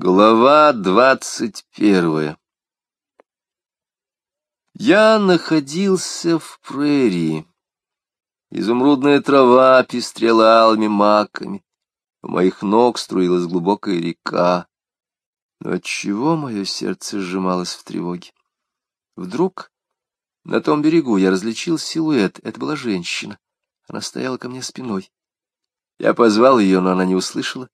Глава двадцать первая Я находился в прерии. Изумрудная трава пестрела алыми маками. У моих ног струилась глубокая река. Но отчего мое сердце сжималось в тревоге? Вдруг на том берегу я различил силуэт. Это была женщина. Она стояла ко мне спиной. Я позвал ее, но она не услышала.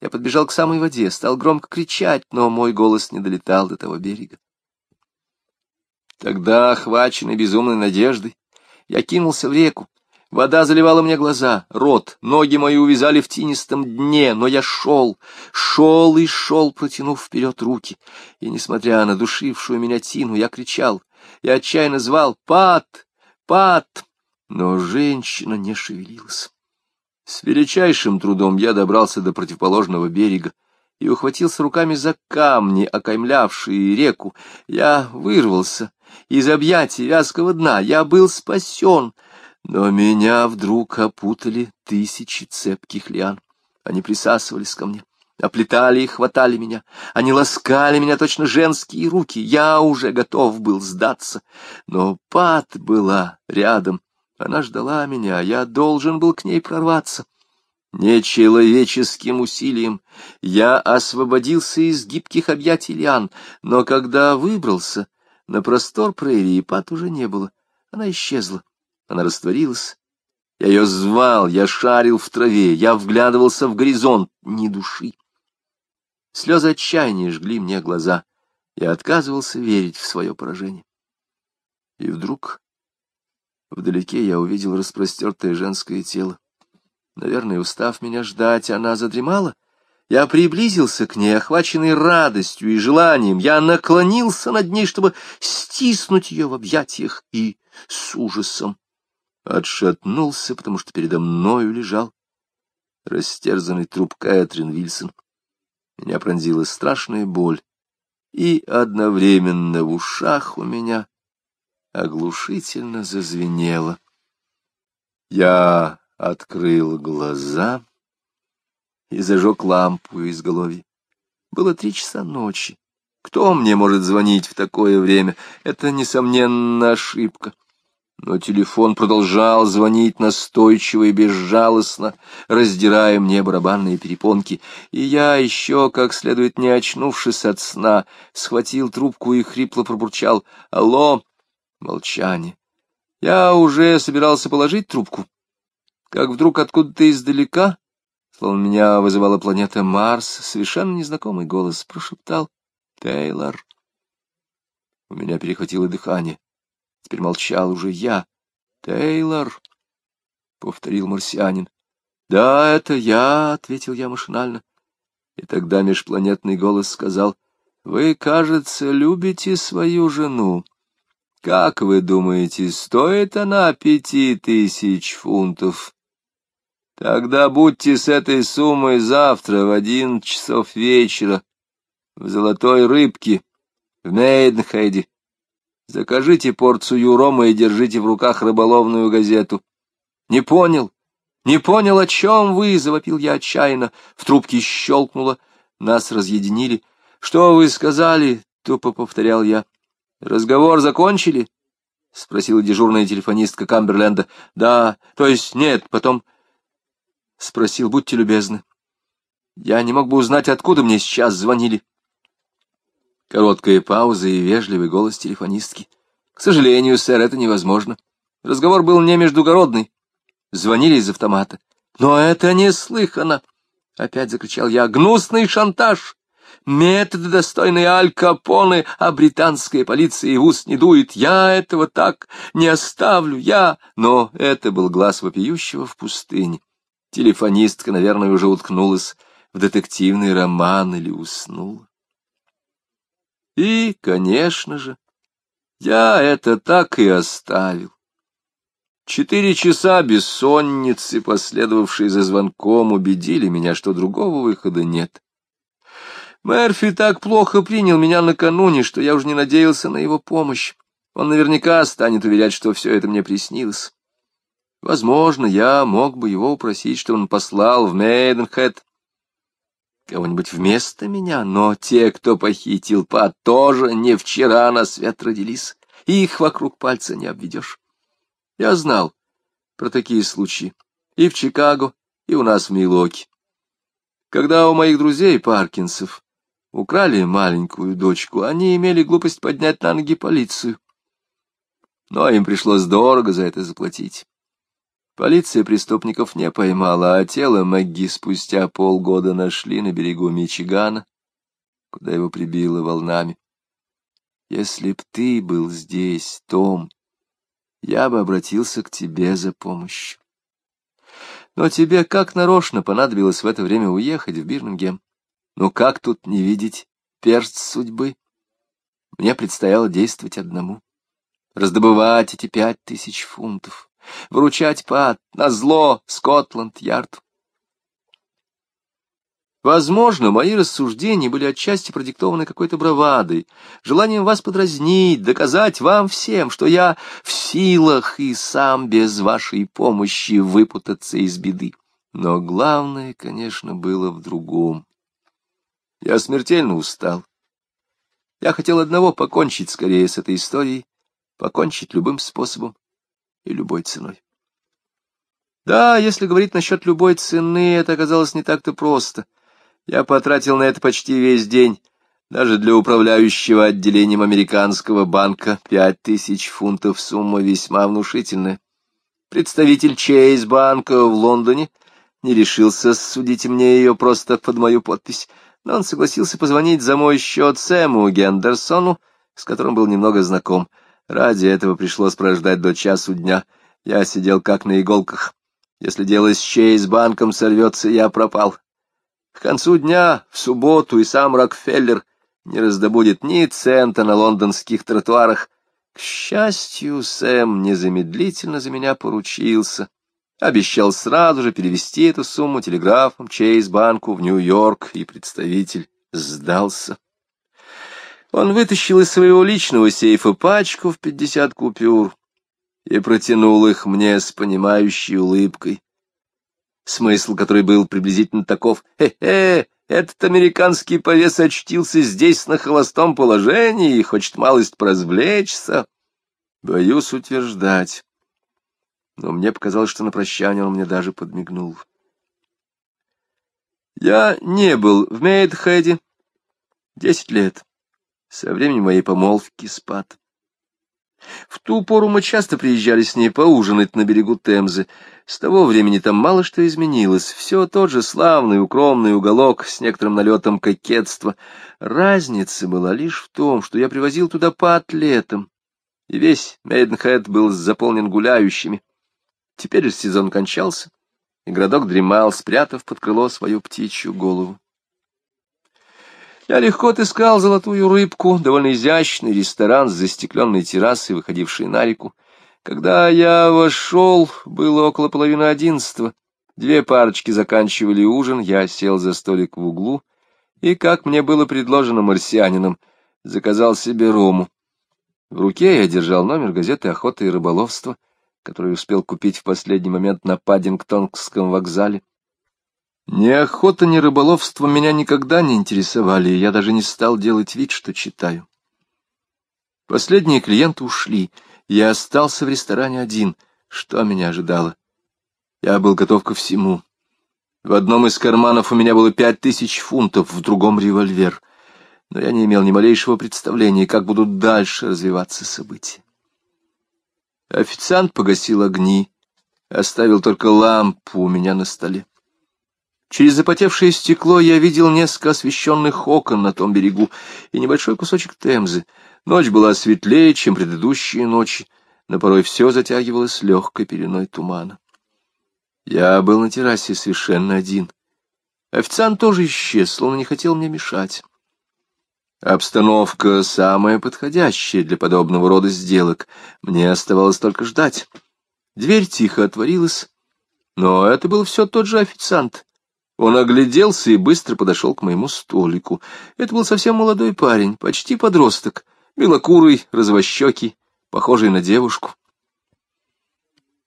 Я подбежал к самой воде, стал громко кричать, но мой голос не долетал до того берега. Тогда, охваченный безумной надеждой, я кинулся в реку. Вода заливала мне глаза, рот, ноги мои увязали в тинистом дне, но я шел, шел и шел, протянув вперед руки. И, несмотря на душившую меня тину, я кричал, я отчаянно звал «Пат! Пат!», но женщина не шевелилась. С величайшим трудом я добрался до противоположного берега и ухватился руками за камни, окаймлявшие реку. Я вырвался из объятий вязкого дна, я был спасен, но меня вдруг опутали тысячи цепких лиан. Они присасывались ко мне, оплетали и хватали меня, они ласкали меня точно женские руки. Я уже готов был сдаться, но Пат была рядом, она ждала меня, я должен был к ней прорваться. Нечеловеческим усилием я освободился из гибких объятий лиан, но когда выбрался, на простор прерии пат уже не было. Она исчезла, она растворилась. Я ее звал, я шарил в траве, я вглядывался в горизонт, ни души. Слезы отчаяния жгли мне глаза. Я отказывался верить в свое поражение. И вдруг Вдалеке я увидел распростертое женское тело. Наверное, устав меня ждать, она задремала. Я приблизился к ней, охваченный радостью и желанием. Я наклонился над ней, чтобы стиснуть ее в объятиях, и с ужасом отшатнулся, потому что передо мною лежал растерзанный труп Кэтрин Вильсон. Меня пронзила страшная боль, и одновременно в ушах у меня оглушительно зазвенело. Я открыл глаза и зажег лампу из изголовья. Было три часа ночи. Кто мне может звонить в такое время? Это, несомненно, ошибка. Но телефон продолжал звонить настойчиво и безжалостно, раздирая мне барабанные перепонки, и я, еще как следует не очнувшись от сна, схватил трубку и хрипло пробурчал «Алло!» Молчание. Я уже собирался положить трубку, как вдруг откуда-то издалека, словно меня вызывала планета Марс, совершенно незнакомый голос прошептал «Тейлор». У меня перехватило дыхание. Теперь молчал уже я. «Тейлор», — повторил марсианин. «Да, это я», — ответил я машинально. И тогда межпланетный голос сказал, «Вы, кажется, любите свою жену». Как вы думаете, стоит она пяти тысяч фунтов? Тогда будьте с этой суммой завтра в один часов вечера в Золотой Рыбке в Мейденхейде. Закажите порцию рома и держите в руках рыболовную газету. Не понял, не понял, о чем вы, — завопил я отчаянно. В трубке щелкнуло, нас разъединили. Что вы сказали? — тупо повторял я. Разговор закончили? — спросила дежурная телефонистка Камберленда. — Да, то есть нет, потом... — спросил, будьте любезны. Я не мог бы узнать, откуда мне сейчас звонили. Короткая пауза и вежливый голос телефонистки. К сожалению, сэр, это невозможно. Разговор был не междугородный. Звонили из автомата. Но это неслыханно! Опять закричал я. Гнусный шантаж! Методы, достойные Аль Капоне, а британская полиция и в ус не дует. Я этого так не оставлю, я... Но это был глаз вопиющего в пустыне. Телефонистка, наверное, уже уткнулась в детективный роман или уснула. И, конечно же, я это так и оставил. Четыре часа бессонницы, последовавшие за звонком, убедили меня, что другого выхода нет. Мерфи так плохо принял меня накануне, что я уже не надеялся на его помощь. Он наверняка станет уверять, что все это мне приснилось. Возможно, я мог бы его упросить, что он послал в Мейденхэт. кого-нибудь вместо меня, но те, кто похитил Пат, тоже не вчера на свет родились, и их вокруг пальца не обведешь. Я знал про такие случаи и в Чикаго, и у нас в Милоке. Когда у моих друзей Паркинсов украли маленькую дочку, они имели глупость поднять на ноги полицию. Но им пришлось дорого за это заплатить. Полиция преступников не поймала, а тело Мэгги спустя полгода нашли на берегу Мичигана, куда его прибило волнами. Если б ты был здесь, Том, я бы обратился к тебе за помощью. Но тебе как нарочно понадобилось в это время уехать в Бирмингем. Ну как тут не видеть перст судьбы? Мне предстояло действовать одному. Раздобывать эти пять тысяч фунтов вручать пад на зло Скотланд-Ярд. Возможно, мои рассуждения были отчасти продиктованы какой-то бравадой, желанием вас подразнить, доказать вам всем, что я в силах и сам без вашей помощи выпутаться из беды. Но главное, конечно, было в другом. Я смертельно устал. Я хотел одного — покончить скорее с этой историей, покончить любым способом и любой ценой. Да, если говорить насчет любой цены, это оказалось не так-то просто. Я потратил на это почти весь день. Даже для управляющего отделением американского банка пять тысяч фунтов сумма весьма внушительная. Представитель Чейз банка в Лондоне не решился судить мне ее просто под мою подпись, но он согласился позвонить за мой счет Сэму Гендерсону, с которым был немного знаком. Ради этого пришлось прождать до часу дня. Я сидел как на иголках. Если дело с чей банком сорвется, я пропал. К концу дня, в субботу, и сам Рокфеллер не раздобудет ни цента на лондонских тротуарах. К счастью, Сэм незамедлительно за меня поручился. Обещал сразу же перевести эту сумму телеграфом Чейз-банку в Нью-Йорк, и представитель сдался. Он вытащил из своего личного сейфа пачку в пятьдесят купюр и протянул их мне с понимающей улыбкой, смысл которой был приблизительно таков. «Хе-хе, этот американский повес очтился здесь на холостом положении и хочет малость поразвлечься». Боюсь утверждать, но мне показалось, что на прощание он мне даже подмигнул. Я не был в Мейдхеде десять лет со времени моей помолвки с. В ту пору мы часто приезжали с ней поужинать на берегу Темзы. С того времени там мало что изменилось. Все тот же славный укромный уголок с некоторым налетом кокетства. Разница была лишь в том, что я привозил туда Пат летом, и весь Мейденхед был заполнен гуляющими. Теперь же сезон кончался, и городок дремал, спрятав под крыло свою птичью голову. Я легко отыскал золотую рыбку, довольно изящный ресторан с застекленной террасой, выходивший на реку. Когда я вошел, было около половины одиннадцатого. Две парочки заканчивали ужин, я сел за столик в углу и, как мне было предложено марсианином, заказал себе рому. В руке я держал номер газеты «Охота и рыболовство», который успел купить в последний момент на Паддингтонском вокзале. Ни охота, ни рыболовство меня никогда не интересовали, и я даже не стал делать вид, что читаю. Последние клиенты ушли, я остался в ресторане один. Что меня ожидало? Я был готов ко всему. В одном из карманов у меня было пять тысяч фунтов, в другом — револьвер. Но я не имел ни малейшего представления, как будут дальше развиваться события. Официант погасил огни, оставил только лампу у меня на столе. Через запотевшее стекло я видел несколько освещенных окон на том берегу и небольшой кусочек Темзы. Ночь была светлее, чем предыдущие ночи, но порой все затягивалось легкой пеленой тумана. Я был на террасе совершенно один. Официант тоже исчез, словно не хотел мне мешать. Обстановка самая подходящая для подобного рода сделок. Мне оставалось только ждать. Дверь тихо отворилась, но это был все тот же официант. Он огляделся и быстро подошел к моему столику. Это был совсем молодой парень, почти подросток, белокурый, развощекий, похожий на девушку.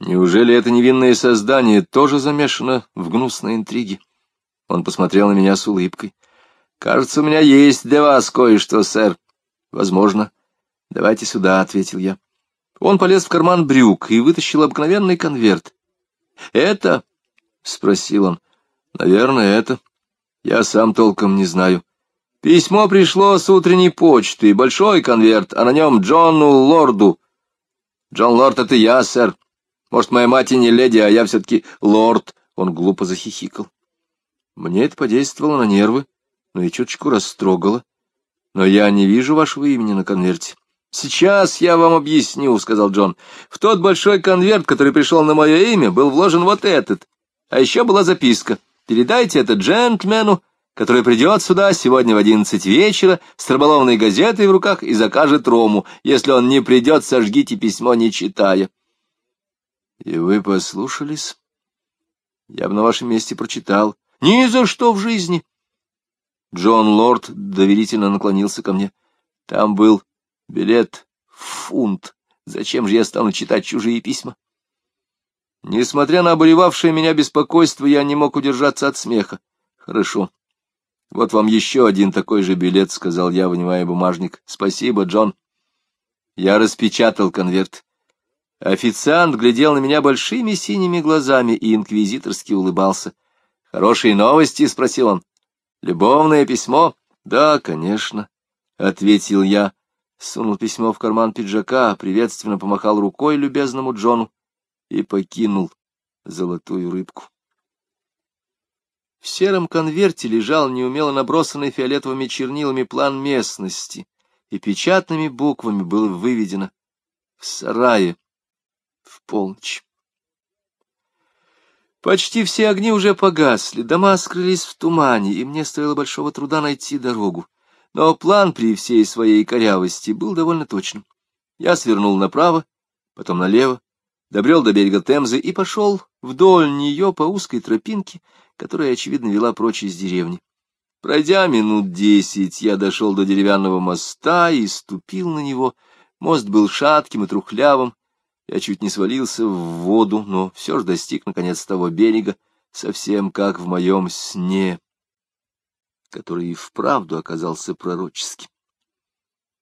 Неужели это невинное создание тоже замешано в гнусной интриге? Он посмотрел на меня с улыбкой. «Кажется, у меня есть для вас кое-что, сэр». «Возможно». «Давайте сюда», — ответил я. Он полез в карман брюк и вытащил обыкновенный конверт. «Это?» — спросил он. «Наверное, это. Я сам толком не знаю. Письмо пришло с утренней почты, большой конверт, а на нем Джону Лорду. Джон Лорд — это я, сэр. Может, моя мать и не леди, а я все-таки лорд». Он глупо захихикал. Мне это подействовало на нервы, но и чуточку растрогало. Но я не вижу вашего имени на конверте. «Сейчас я вам объясню», — сказал Джон. «В тот большой конверт, который пришел на мое имя, был вложен вот этот. А еще была записка. Передайте это джентльмену, который придет сюда сегодня в одиннадцать вечера с рыболовной газетой в руках и закажет рому. Если он не придет, сожгите письмо, не читая». «И вы послушались?» «Я бы на вашем месте прочитал». «Ни за что в жизни!» Джон Лорд доверительно наклонился ко мне. Там был Билет в фунт. Зачем же я стану читать чужие письма? Несмотря на обуревавшее меня беспокойство, я не мог удержаться от смеха. Хорошо. Вот вам еще один такой же билет, — сказал я, вынимая бумажник. Спасибо, Джон. Я распечатал конверт. Официант глядел на меня большими синими глазами и инквизиторски улыбался. «Хорошие новости?» — спросил он. «Любовное письмо?» «Да, конечно», — ответил я, сунул письмо в карман пиджака, приветственно помахал рукой любезному Джону и покинул золотую рыбку. В сером конверте лежал неумело набросанный фиолетовыми чернилами план местности, и печатными буквами было выведено «В сарае в полночь». Почти все огни уже погасли, дома скрылись в тумане, и мне стоило большого труда найти дорогу. Но план при всей своей корявости был довольно точным. Я свернул направо, потом налево, добрел до берега Темзы и пошел вдоль нее по узкой тропинке, которая, очевидно, вела прочь из деревни. Пройдя минут десять, я дошел до деревянного моста и ступил на него. Мост был шатким и трухлявым. Я чуть не свалился в воду, но все же достиг, наконец, того берега, совсем как в моем сне который и вправду оказался пророческим.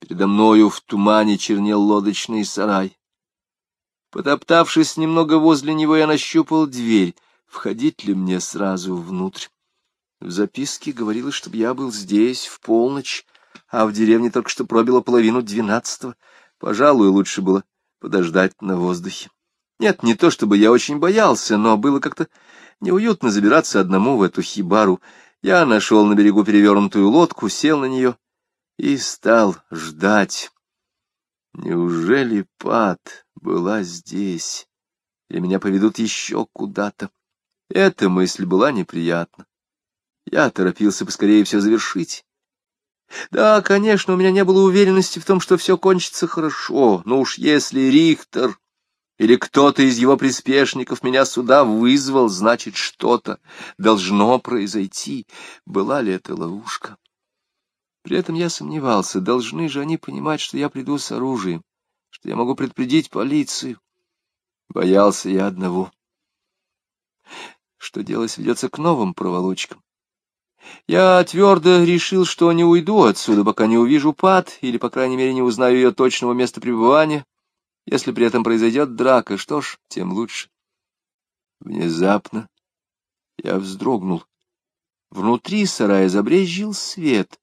Передо мною в тумане чернел лодочный сарай. Потоптавшись немного возле него, я нащупал дверь. Входить ли мне сразу внутрь? В записке говорилось, чтобы я был здесь в полночь, а в деревне только что пробило половину двенадцатого. Пожалуй, лучше было подождать на воздухе. Нет, не то чтобы я очень боялся, но было как-то неуютно забираться одному в эту хибару. Я нашел на берегу перевернутую лодку, сел на нее и стал ждать. Неужели Пат была здесь, или меня поведут еще куда-то? Эта мысль была неприятна. Я торопился поскорее все завершить. Да, конечно, у меня не было уверенности в том, что все кончится хорошо, но уж если Рихтер или кто-то из его приспешников меня сюда вызвал, значит, что-то должно произойти. Была ли это ловушка? При этом я сомневался, должны же они понимать, что я приду с оружием, что я могу предупредить полицию. Боялся я одного. Что дело сведется к новым проволочкам. Я твердо решил, что не уйду отсюда, пока не увижу пад, или, по крайней мере, не узнаю ее точного места пребывания. Если при этом произойдет драка, что ж, тем лучше. Внезапно я вздрогнул. Внутри сарая забрезжил свет.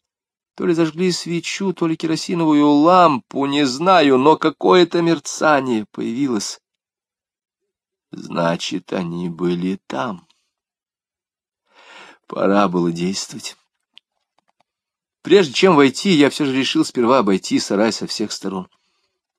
То ли зажгли свечу, то ли керосиновую лампу, не знаю, но какое-то мерцание появилось. Значит, они были там. Пора было действовать. Прежде чем войти, я все же решил сперва обойти сарай со всех сторон.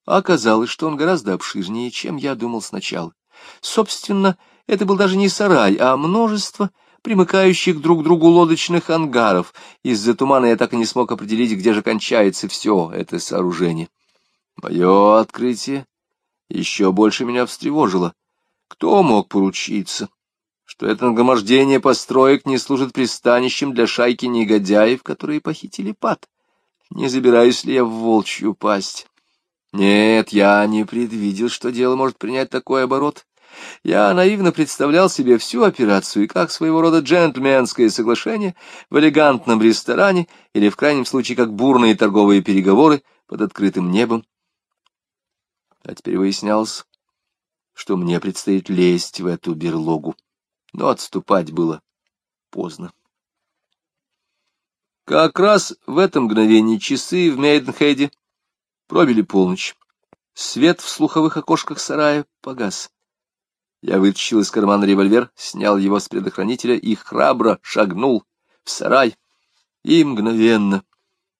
А оказалось, что он гораздо обширнее, чем я думал сначала. Собственно, это был даже не сарай, а множество примыкающих друг к другу лодочных ангаров. Из-за тумана я так и не смог определить, где же кончается все это сооружение. Мое открытие еще больше меня встревожило. Кто мог поручиться, что это нагромождение построек не служит пристанищем для шайки негодяев, которые похитили пад? Не забираюсь ли я в волчью пасть? Нет, я не предвидел, что дело может принять такой оборот. Я наивно представлял себе всю операцию как своего рода джентльменское соглашение в элегантном ресторане или, в крайнем случае, как бурные торговые переговоры под открытым небом. А теперь выяснялось, что мне предстоит лезть в эту берлогу, но отступать было поздно. Как раз в это мгновение часы в Мейденхейде пробили полночь. Свет в слуховых окошках сарая погас. Я вытащил из кармана револьвер, снял его с предохранителя и храбро шагнул в сарай. И мгновенно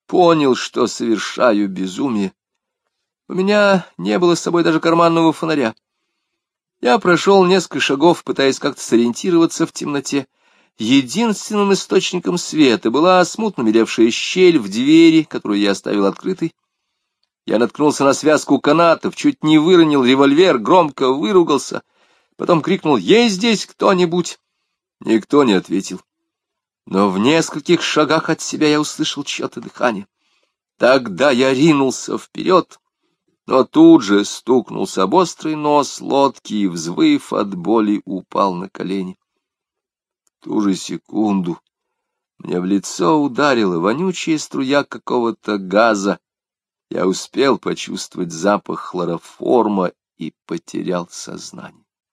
понял, что совершаю безумие. У меня не было с собой даже карманного фонаря. Я прошел несколько шагов, пытаясь как-то сориентироваться в темноте. Единственным источником света была смутно мелевшая щель в двери, которую я оставил открытой. Я наткнулся на связку канатов, чуть не выронил револьвер, громко выругался, потом крикнул «Есть здесь кто-нибудь?» Никто не ответил. Но в нескольких шагах от себя я услышал чье-то дыхание. Тогда я ринулся вперед, но тут же стукнулся об острый нос лодки и, взвыв от боли, упал на колени. В ту же секунду мне в лицо ударила вонючая струя какого-то газа. Я успел почувствовать запах хлороформа и потерял сознание.